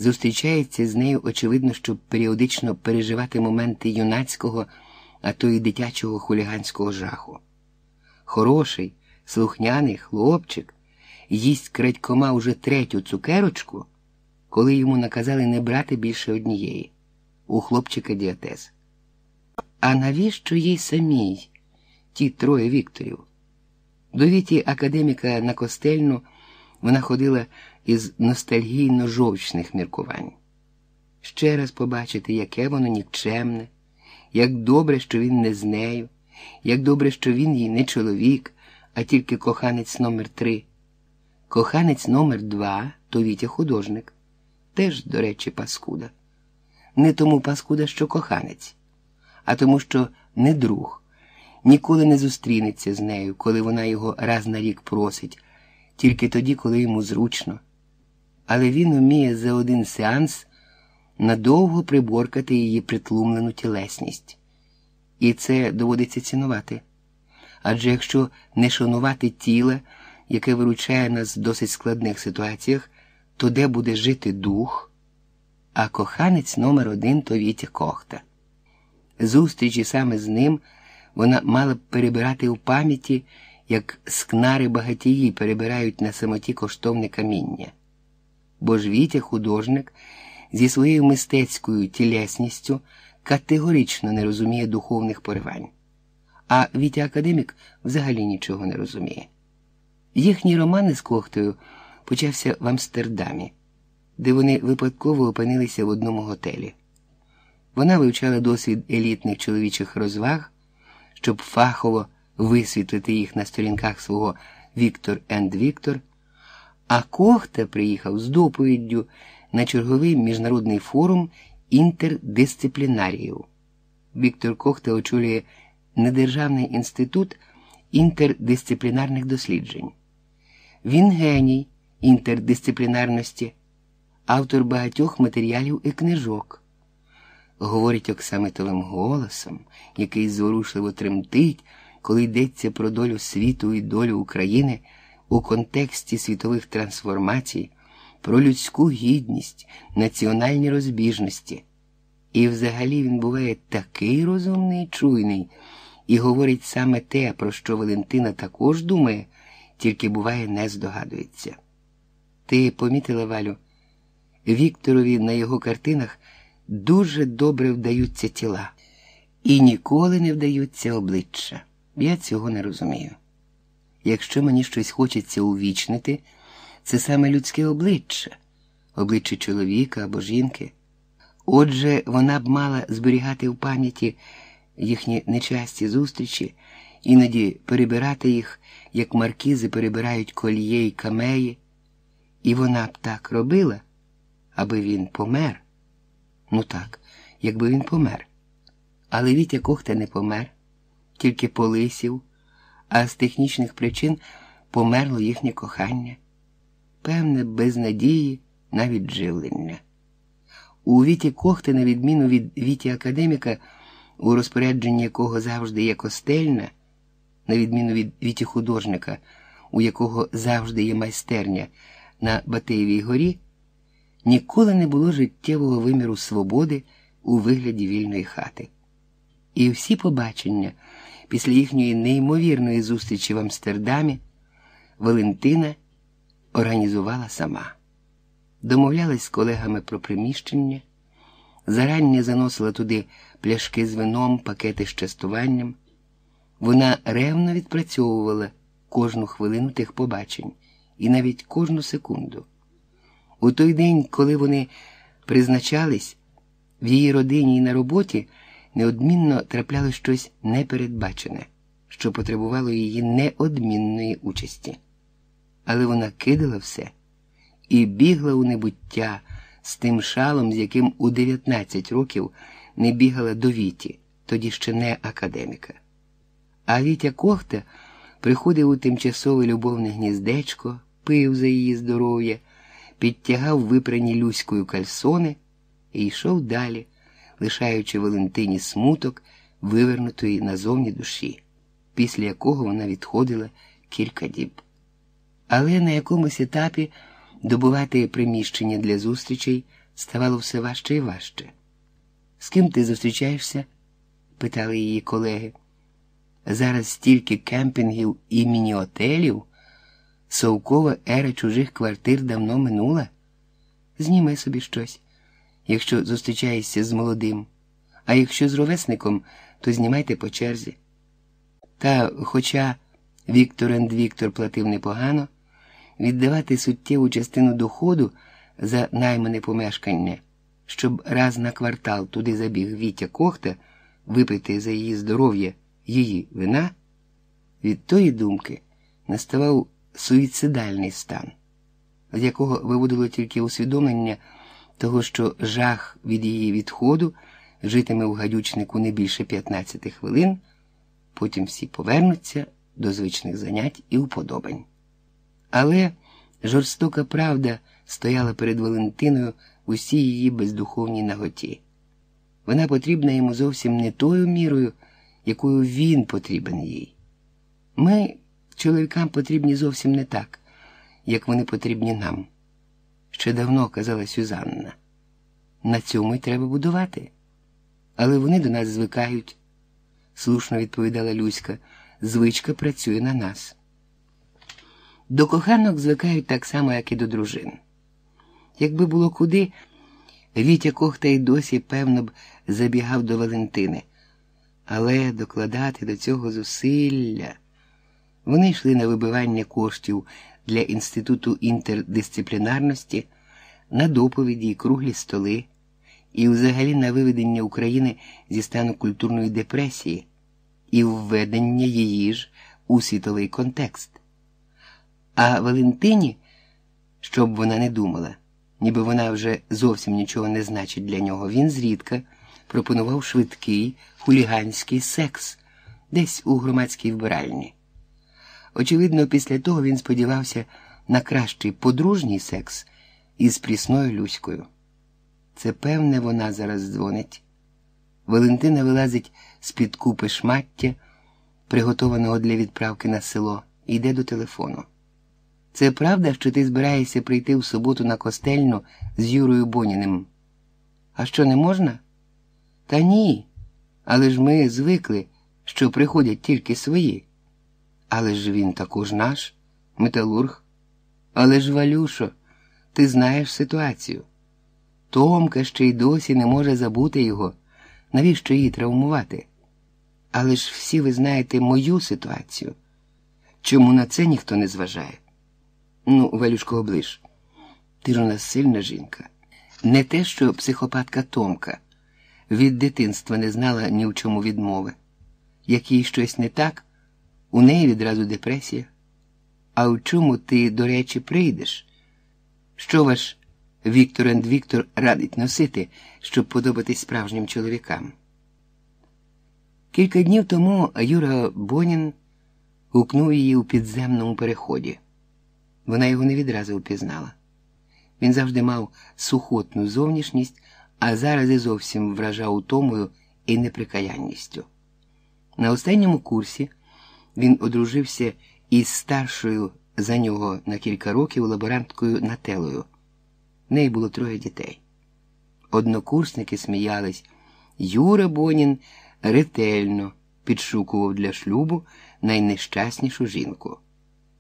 зустрічається з нею, очевидно, щоб періодично переживати моменти юнацького, а то й дитячого хуліганського жаху. Хороший, слухняний хлопчик їсть крадькома уже третю цукерочку, коли йому наказали не брати більше однієї. У хлопчика діатез. А навіщо їй самій ті троє Вікторів? До віті академіка на костельну Вона ходила із ностальгійно жовчних міркувань. Ще раз побачити, яке воно нікчемне, як добре, що він не з нею, як добре, що він їй не чоловік, а тільки коханець номер три. Коханець номер два то Вітя художник, теж, до речі, паскуда. Не тому паскуда, що коханець, а тому, що не друг, ніколи не зустрінеться з нею, коли вона його раз на рік просить, тільки тоді, коли йому зручно. Але він уміє за один сеанс надовго приборкати її притлумлену тілесність. І це доводиться цінувати. Адже якщо не шанувати тіла, яке виручає нас в досить складних ситуаціях, то де буде жити дух? А коханець номер один то Вітя Кохта. Зустрічі саме з ним вона мала б перебирати у пам'яті, як скнари багатії перебирають на самоті коштовне каміння. Бо ж Вітя художник зі своєю мистецькою тілесністю категорично не розуміє духовних поривань, а Вітя Академік взагалі нічого не розуміє. Їхній роман із Кохтою почався в Амстердамі, де вони випадково опинилися в одному готелі. Вона вивчала досвід елітних чоловічих розваг, щоб фахово висвітлити їх на сторінках свого Віктор енд Віктор, а Кохта приїхав з доповіддю на черговий міжнародний форум інтердисциплінаріїв. Віктор Кохта очолює Недержавний інститут інтердисциплінарних досліджень. Він геній інтердисциплінарності, автор багатьох матеріалів і книжок. Говорить оксамитовим голосом, який зворушливо тремтить, коли йдеться про долю світу і долю України у контексті світових трансформацій, про людську гідність, національні розбіжності. І взагалі він буває такий розумний, і чуйний і говорить саме те, про що Валентина також думає, тільки буває, не здогадується. Ти помітила, Валю, Вікторові на його картинах дуже добре вдаються тіла, і ніколи не вдаються обличчя. Я цього не розумію. Якщо мені щось хочеться увічнити, це саме людське обличчя, обличчя чоловіка або жінки. Отже, вона б мала зберігати в пам'яті їхні нечасті зустрічі, іноді перебирати їх, як маркізи перебирають кольє й камеї, і вона б так робила, аби він помер. Ну так, якби він помер. Але Вітя Кохта не помер, тільки полисів, а з технічних причин померло їхнє кохання, певне, без надії на відживлення. У Віті Кохти, на відміну від Віті Академіка, у розпорядженні якого завжди є костельна, на відміну від Віті художника, у якого завжди є майстерня на Батиєвій горі, ніколи не було життєвого виміру свободи у вигляді вільної хати. І всі побачення після їхньої неймовірної зустрічі в Амстердамі Валентина організувала сама домовлялась з колегами про приміщення, заранні заносила туди пляшки з вином, пакети з частуванням. Вона ревно відпрацьовувала кожну хвилину тих побачень і навіть кожну секунду. У той день, коли вони призначались, в її родині і на роботі неодмінно траплялось щось непередбачене, що потребувало її неодмінної участі. Але вона кидала все і бігла у небуття з тим шалом, з яким у 19 років не бігала до Віті, тоді ще не академіка. А Вітя Кохта приходив у тимчасове любовне гніздечко, пив за її здоров'я, підтягав випрані люською кальсони і йшов далі, лишаючи Валентині смуток, вивернутої назовні душі, після якого вона відходила кілька діб. Але на якомусь етапі добувати приміщення для зустрічей ставало все важче і важче. З ким ти зустрічаєшся? питали її колеги. Зараз стільки кемпінгів і міні-отелів, совкова ера чужих квартир давно минула. Зніми собі щось, якщо зустрічаєшся з молодим, а якщо з ровесником, то знімайте по черзі. Та, хоча Віктор енд Віктор платив непогано, віддавати суттєву частину доходу за наймане помешкання, щоб раз на квартал туди забіг Вітя Кохта випити за її здоров'я її вина, від тої думки наставав суїцидальний стан, з якого виводило тільки усвідомлення того, що жах від її відходу житиме у гадючнику не більше 15 хвилин, потім всі повернуться до звичних занять і уподобань. Але жорстока правда стояла перед Валентиною в усій її бездуховній наготі. Вона потрібна йому зовсім не тою мірою, якою він потрібен їй. Ми, чоловікам, потрібні зовсім не так, як вони потрібні нам. Ще давно казала Сюзанна. На цьому й треба будувати. Але вони до нас звикають, слушно відповідала Люська. Звичка працює на нас. До коханок звикають так само, як і до дружин. Якби було куди, Вітя Кохта й досі, певно б, забігав до Валентини, але докладати до цього зусилля. Вони йшли на вибивання коштів для Інституту інтердисциплінарності, на доповіді і круглі столи, і взагалі на виведення України зі стану культурної депресії і введення її ж у світовий контекст. А Валентині, щоб вона не думала, ніби вона вже зовсім нічого не значить для нього, він зрідка пропонував швидкий хуліганський секс десь у громадській вбиральні. Очевидно, після того він сподівався на кращий подружній секс із прісною Люською. Це певне, вона зараз дзвонить. Валентина вилазить з-під купи шмаття, приготованого для відправки на село, і йде до телефону. Це правда, що ти збираєшся прийти в суботу на костельну з Юрою Боніним? А що не можна? Та ні. Але ж ми звикли, що приходять тільки свої. Але ж він також наш, металург. Але ж, Валюшо, ти знаєш ситуацію. Томка ще й досі не може забути його. Навіщо її травмувати? Але ж всі ви знаєте мою ситуацію. Чому на це ніхто не зважає? Ну, Валюшко, оближ, ти ж у нас сильна жінка. Не те, що психопатка Томка від дитинства не знала ні в чому відмови. Як їй щось не так, у неї відразу депресія. А в чому ти, до речі, прийдеш? Що ваш Віктор енд Віктор радить носити, щоб подобатись справжнім чоловікам? Кілька днів тому Юра Бонін гукнув її у підземному переході. Вона його не відразу впізнала. Він завжди мав сухотну зовнішність, а зараз і зовсім вражав утомою і неприкаянністю. На останньому курсі він одружився із старшою за нього на кілька років лаборанткою Нателою. В неї було троє дітей. Однокурсники сміялись. Юра Бонін ретельно підшукував для шлюбу найнещаснішу жінку.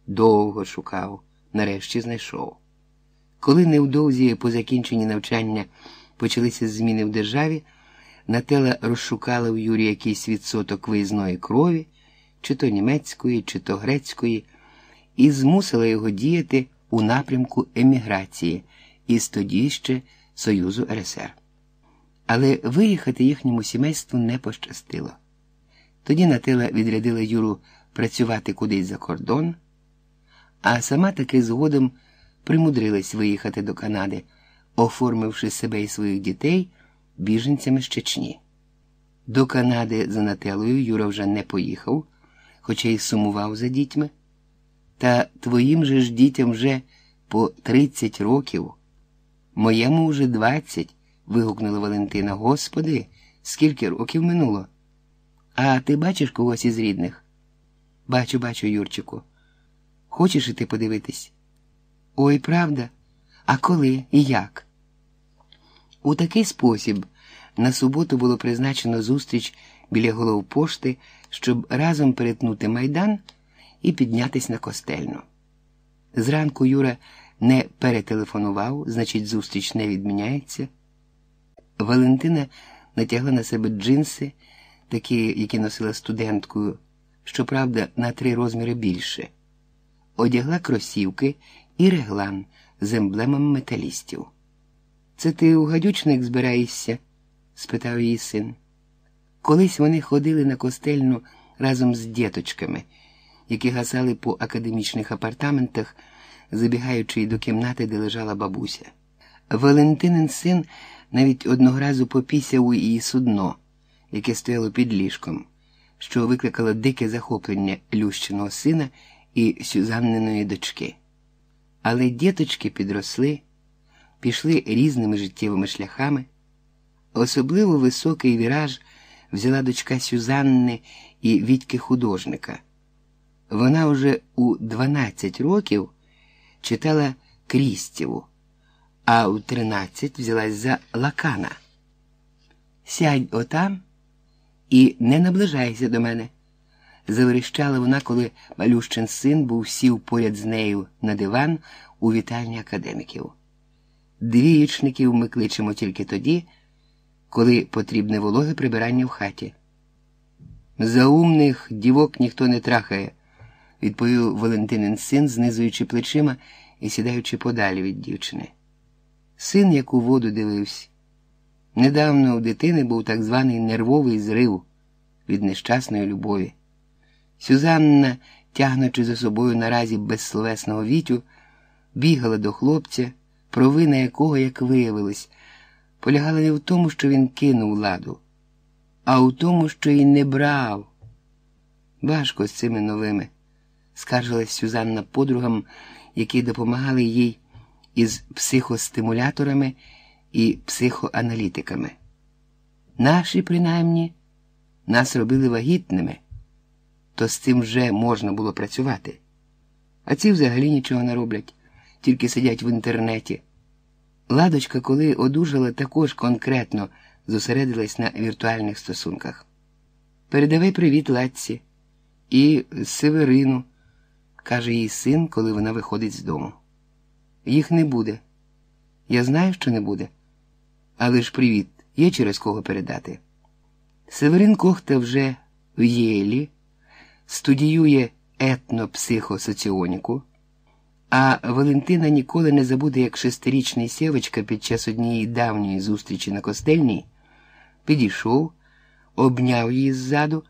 Довго шукав, нарешті знайшов. Коли невдовзі по закінченні навчання почалися зміни в державі, Нателла розшукала в Юрі якийсь відсоток виїзної крові, чи то німецької, чи то грецької, і змусила його діяти у напрямку еміграції із тоді ще Союзу РСР. Але виїхати їхньому сімейству не пощастило. Тоді Нателла відрядила Юру працювати кудись за кордон, а сама таки згодом примудрилась виїхати до Канади, оформивши себе і своїх дітей біженцями з Чечні. До Канади за Нателою Юра вже не поїхав, хоча й сумував за дітьми. Та твоїм же ж дітям вже по 30 років, моєму вже 20, вигукнула Валентина. Господи, скільки років минуло? А ти бачиш когось із рідних? Бачу, бачу, Юрчику. Хочеш іти подивитись? Ой, правда? А коли і як? У такий спосіб на суботу було призначено зустріч біля голов пошти, щоб разом перетнути майдан і піднятись на костельну. Зранку Юра не перетелефонував, значить, зустріч не відміняється. Валентина натягла на себе джинси, такі, які носила студенткою, щоправда, на три розміри більше, одягла кросівки і реглан з емблемами металістів. Це ти у гадючник збираєшся? спитав її син. Колись вони ходили на костельну разом з діточками, які гасали по академічних апартаментах, забігаючи до кімнати, де лежала бабуся. Валентинин син навіть одного разу попісяв у її судно, яке стояло під ліжком, що викликало дике захоплення Лющиного сина і Сюзанниної дочки. Але діточки підросли, пішли різними життєвими шляхами. Особливо високий віраж взяла дочка Сюзанни і Вітьки художника. Вона уже у 12 років читала Крістєву, а у 13 взялась за лакана. Сядь отам і не наближайся до мене, заверещала вона, коли Малющин син був сів поряд з нею на диван у вітальні академіків. Двієчників ми кличемо тільки тоді, коли потрібне вологе прибирання в хаті. За умних дівок ніхто не трахає, відповів Валентинин син, знизуючи плечима і сідаючи подалі від дівчини. Син, як у воду дивився. Недавно у дитини був так званий нервовий зрив від нещасної любові. Сюзанна, тягнучи за собою наразі безсловесного вітю, бігала до хлопця, провина якого, як виявилось, полягала не в тому, що він кинув ладу, а у тому, що й не брав. Важко з цими новими, скаржилась Сюзанна подругам, які допомагали їй із психостимуляторами і психоаналітиками. Наші, принаймні, нас робили вагітними, то з цим вже можна було працювати. А ці взагалі нічого не роблять, тільки сидять в інтернеті. Ладочка, коли одужала, також конкретно зосередилась на віртуальних стосунках. Передавай привіт Ладці і Северину, каже їй син, коли вона виходить з дому. Їх не буде. Я знаю, що не буде. Але ж привіт, є через кого передати. Северин Кохта вже в Єлі студіює етнопсихосоціоніку, а Валентина ніколи не забуде, як шестирічний сєвочка під час однієї давньої зустрічі на костельній підійшов, обняв її ззаду,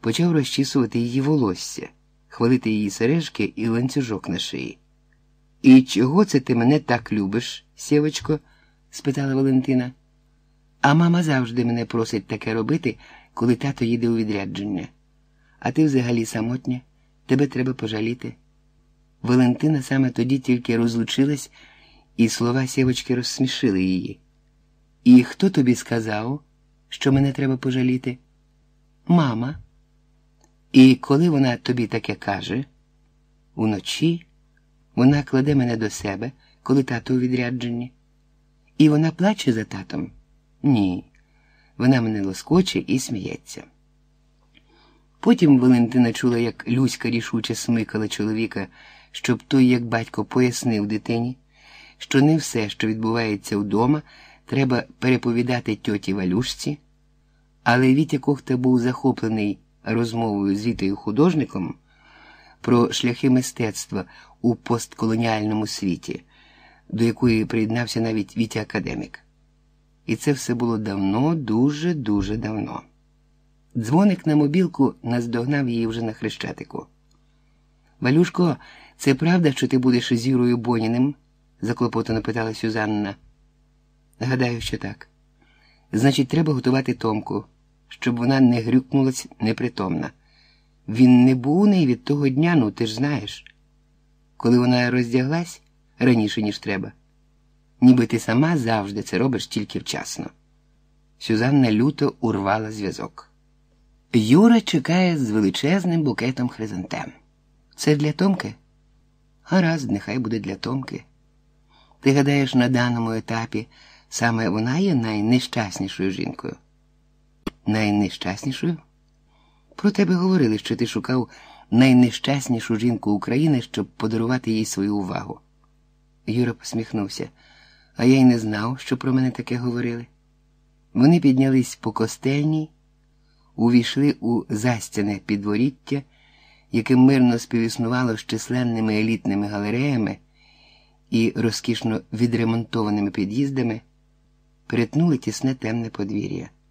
почав розчісувати її волосся, хвалити її сережки і ланцюжок на шиї. І чого це ти мене так любиш, сєвочко? спитала Валентина. А мама завжди мене просить таке робити, коли тато їде у відрядження. А ти взагалі самотня, тебе треба пожаліти. Валентина саме тоді тільки розлучилась, і слова сєвочки розсмішили її. І хто тобі сказав, що мене треба пожаліти? Мама. І коли вона тобі таке каже, уночі вона кладе мене до себе, коли тато у відрядженні. І вона плаче за татом? Ні. Вона мене лоскоче і сміється. Потім Валентина чула, як Люська рішуче смикала чоловіка, щоб той, як батько, пояснив дитині, що не все, що відбувається вдома, треба переповідати тьоті Валюшці, але Вітя Кохта був захоплений розмовою з Вітою художником про шляхи мистецтва у постколоніальному світі, до якої приєднався навіть Вітя Академік. І це все було давно, дуже-дуже давно. Дзвоник на мобілку наздогнав її вже на хрещатику. Валюшко, це правда, що ти будеш із Юрою Боніним? заклопотано питала Сюзанна. Гадаю, що так. Значить, треба готувати Томку, щоб вона не грюкнулась непритомна. Він не був у неї від того дня, ну ти ж знаєш. Коли вона роздяглась раніше, ніж треба, ніби ти сама завжди це робиш тільки вчасно. Сюзанна люто урвала зв'язок. Юра чекає з величезним букетом хризантем. Це для Томки? Гаразд, нехай буде для Томки. Ти гадаєш, на даному етапі саме вона є найнещаснішою жінкою? Найнещаснішою? Про тебе говорили, що ти шукав найнещаснішу жінку України, щоб подарувати їй свою увагу. Юра посміхнувся, а я й не знав, що про мене таке говорили. Вони піднялись по костельній, увійшли у застяне підворіття, яке мирно співіснувало з численними елітними галереями і розкішно відремонтованими під'їздами перетнули тісне темне подвір'я.